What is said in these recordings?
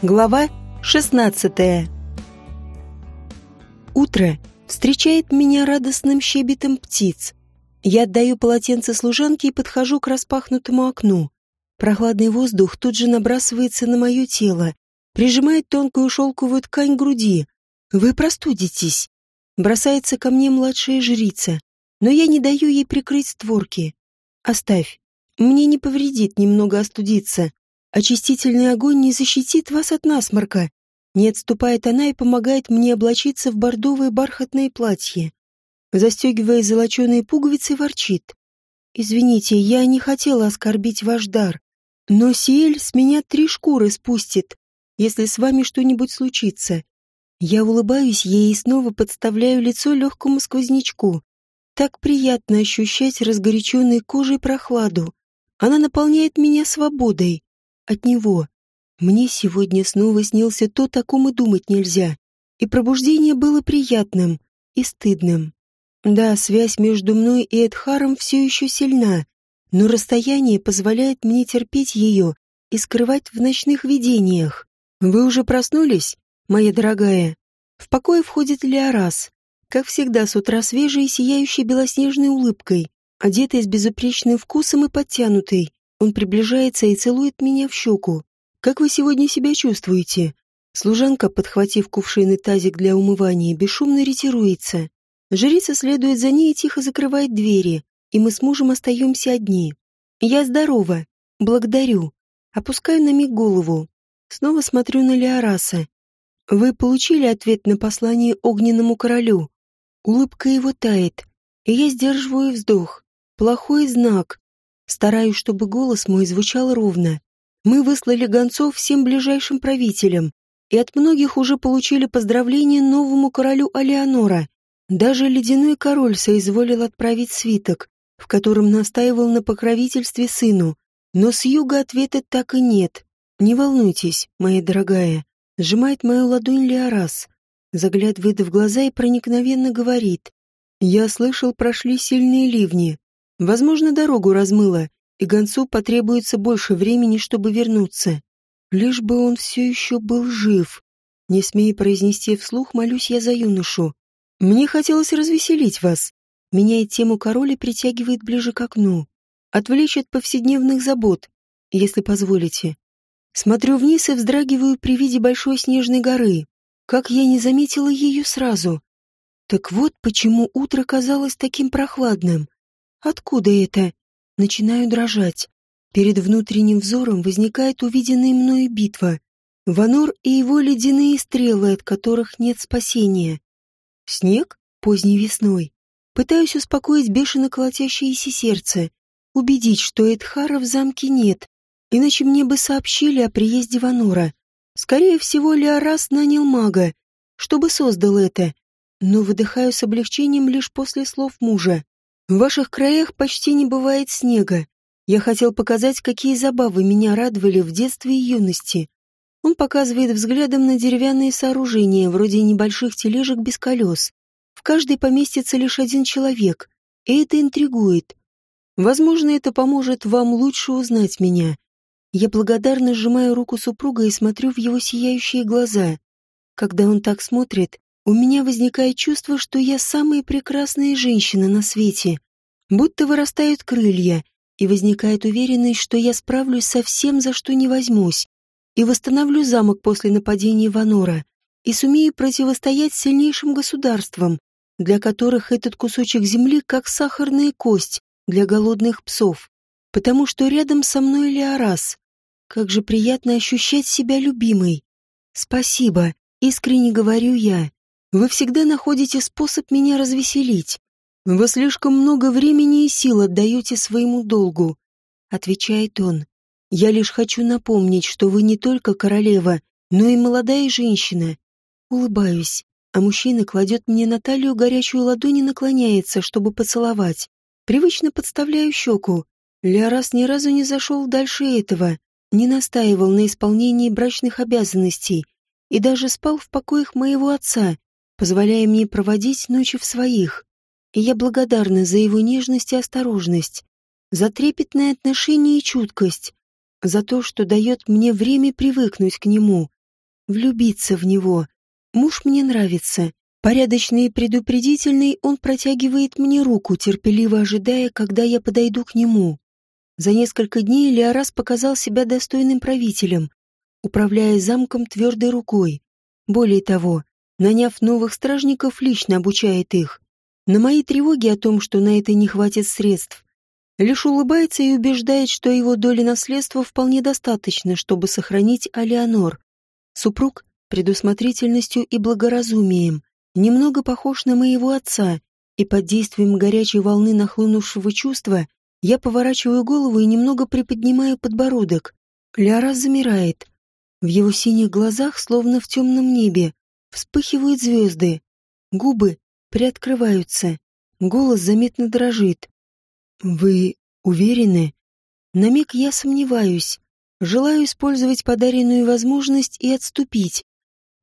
Глава 16 Утро встречает меня радостным щебетом птиц. Я отдаю полотенце служанке и подхожу к распахнутому окну. Прохладный воздух тут же набрасывается на мое тело, прижимает тонкую шелковую ткань груди. «Вы простудитесь!» Бросается ко мне младшая жрица, но я не даю ей прикрыть створки. «Оставь. Мне не повредит немного остудиться. Очистительный огонь не защитит вас от насморка. Не отступает она и помогает мне облачиться в бордовое бархатное платье. Застегивая золоченые пуговицы, ворчит. «Извините, я не хотела оскорбить ваш дар, но Сиэль с меня три шкуры спустит, если с вами что-нибудь случится». Я улыбаюсь ей и снова подставляю лицо легкому сквознячку. Так приятно ощущать разгоряченной кожей прохладу. Она наполняет меня свободой от него. Мне сегодня снова снился то, о ком и думать нельзя. И пробуждение было приятным и стыдным. Да, связь между мной и Эдхаром все еще сильна, но расстояние позволяет мне терпеть ее и скрывать в ночных видениях. Вы уже проснулись, моя дорогая? В покое входит Леорас, как всегда с утра свежей и сияющей белоснежной улыбкой, одетый с безупречным вкусом и подтянутый. Он приближается и целует меня в щеку. «Как вы сегодня себя чувствуете?» Служанка, подхватив кувшин и тазик для умывания, бесшумно ретируется. Жрица следует за ней и тихо закрывает двери, и мы с мужем остаемся одни. Я здорова. Благодарю. Опускаю на миг голову. Снова смотрю на Леораса. Вы получили ответ на послание огненному королю. Улыбка его тает, и я сдерживаю вздох. Плохой знак. Стараюсь, чтобы голос мой звучал ровно. Мы выслали гонцов всем ближайшим правителям, и от многих уже получили поздравления новому королю Алеонора. Даже ледяной король соизволил отправить свиток, в котором настаивал на покровительстве сыну. Но с юга ответа так и нет. Не волнуйтесь, моя дорогая. Сжимает мою ладонь Леорас, заглядывает в глаза и проникновенно говорит. Я слышал, прошли сильные ливни. Возможно, дорогу размыло, и гонцу потребуется больше времени, чтобы вернуться. Лишь бы он все еще был жив. Не смея произнести вслух, молюсь я за юношу. Мне хотелось развеселить вас. Меняет тему король и притягивает ближе к окну. Отвлечь от повседневных забот, если позволите. Смотрю вниз и вздрагиваю при виде большой снежной горы. Как я не заметила ее сразу. Так вот почему утро казалось таким прохладным. Откуда это? Начинаю дрожать. Перед внутренним взором возникает увиденная мною битва. Ванор и его ледяные стрелы, от которых нет спасения. Снег поздней весной. Пытаюсь успокоить бешено колотящееся сердце, убедить, что Эдхара в замке нет, иначе мне бы сообщили о приезде Ванора. Скорее всего, Леорас нанял мага, чтобы создал это, но выдыхаю с облегчением лишь после слов мужа. В ваших краях почти не бывает снега. Я хотел показать, какие забавы меня радовали в детстве и юности. Он показывает взглядом на деревянные сооружения, вроде небольших тележек без колес. В каждой поместится лишь один человек, и это интригует. Возможно, это поможет вам лучше узнать меня. Я благодарно сжимаю руку супруга и смотрю в его сияющие глаза. Когда он так смотрит, у меня возникает чувство, что я самая прекрасная женщина на свете. Будто вырастают крылья, и возникает уверенность, что я справлюсь со всем, за что не возьмусь, и восстановлю замок после нападения Ванора, и сумею противостоять сильнейшим государствам, для которых этот кусочек земли как сахарная кость для голодных псов, потому что рядом со мной Леорас. Как же приятно ощущать себя любимой. Спасибо, искренне говорю я. Вы всегда находите способ меня развеселить. Вы слишком много времени и сил отдаете своему долгу, отвечает он. Я лишь хочу напомнить, что вы не только королева, но и молодая женщина. Улыбаюсь, а мужчина кладет мне на талию горячую ладонь и наклоняется, чтобы поцеловать. Привычно подставляю щеку. Леорас ни разу не зашел дальше этого, не настаивал на исполнении брачных обязанностей и даже спал в покоях моего отца, позволяя мне проводить ночи в своих. И я благодарна за его нежность и осторожность, за трепетное отношение и чуткость, за то, что дает мне время привыкнуть к нему, влюбиться в него. Муж мне нравится. Порядочный и предупредительный, он протягивает мне руку, терпеливо ожидая, когда я подойду к нему. За несколько дней Леорас показал себя достойным правителем, управляя замком твердой рукой. Более того, наняв новых стражников, лично обучает их. На мои тревоги о том, что на это не хватит средств, лишь улыбается и убеждает, что его доли наследства вполне достаточно, чтобы сохранить Алеонор. Супруг предусмотрительностью и благоразумием немного похож на моего отца, и под действием горячей волны нахлынувшего чувства я поворачиваю голову и немного приподнимаю подбородок. Лярас замирает. В его синих глазах, словно в темном небе, вспыхивают звезды. Губы приоткрываются. Голос заметно дрожит. «Вы уверены?» На миг я сомневаюсь. Желаю использовать подаренную возможность и отступить.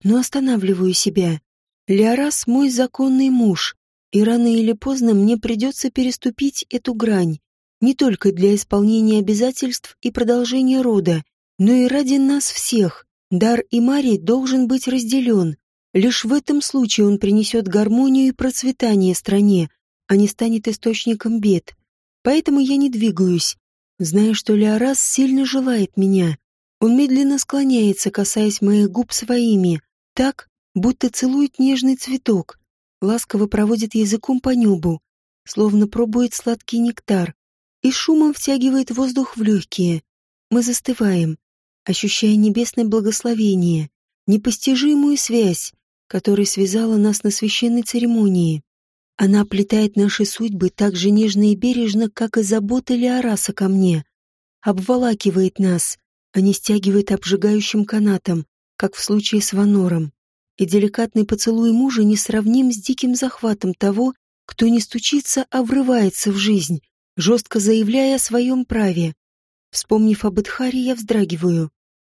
Но останавливаю себя. Леорас мой законный муж, и рано или поздно мне придется переступить эту грань, не только для исполнения обязательств и продолжения рода, но и ради нас всех. Дар и Мари должен быть разделен. Лишь в этом случае он принесет гармонию и процветание стране, а не станет источником бед. Поэтому я не двигаюсь, зная, что Леорас сильно желает меня. Он медленно склоняется, касаясь моих губ своими, так, будто целует нежный цветок, ласково проводит языком по небу, словно пробует сладкий нектар, и шумом втягивает воздух в легкие. Мы застываем, ощущая небесное благословение, непостижимую связь, которая связала нас на священной церемонии. Она оплетает наши судьбы так же нежно и бережно, как и забота Леораса ко мне. Обволакивает нас, а не стягивает обжигающим канатом, как в случае с Ванором и деликатный поцелуй мужа не сравним с диким захватом того, кто не стучится, а врывается в жизнь, жестко заявляя о своем праве. Вспомнив об Эдхаре, я вздрагиваю.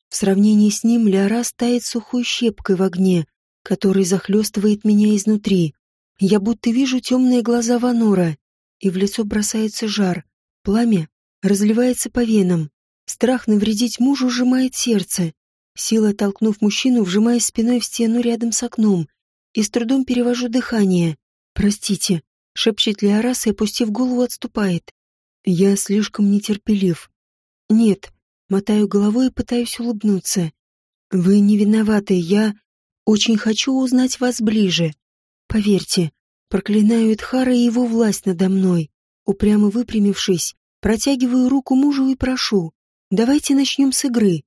В сравнении с ним Ляра стает сухой щепкой в огне, который захлестывает меня изнутри. Я будто вижу темные глаза Ванора, и в лицо бросается жар. Пламя разливается по венам. Страх навредить мужу сжимает сердце. Силой толкнув мужчину, вжимаясь спиной в стену рядом с окном, и с трудом перевожу дыхание. «Простите», — шепчет Леорас и, опустив голову, отступает. «Я слишком нетерпелив». «Нет», — мотаю головой и пытаюсь улыбнуться. «Вы не виноваты, я очень хочу узнать вас ближе. Поверьте, проклинаю Эдхара и его власть надо мной. Упрямо выпрямившись, протягиваю руку мужу и прошу, давайте начнем с игры.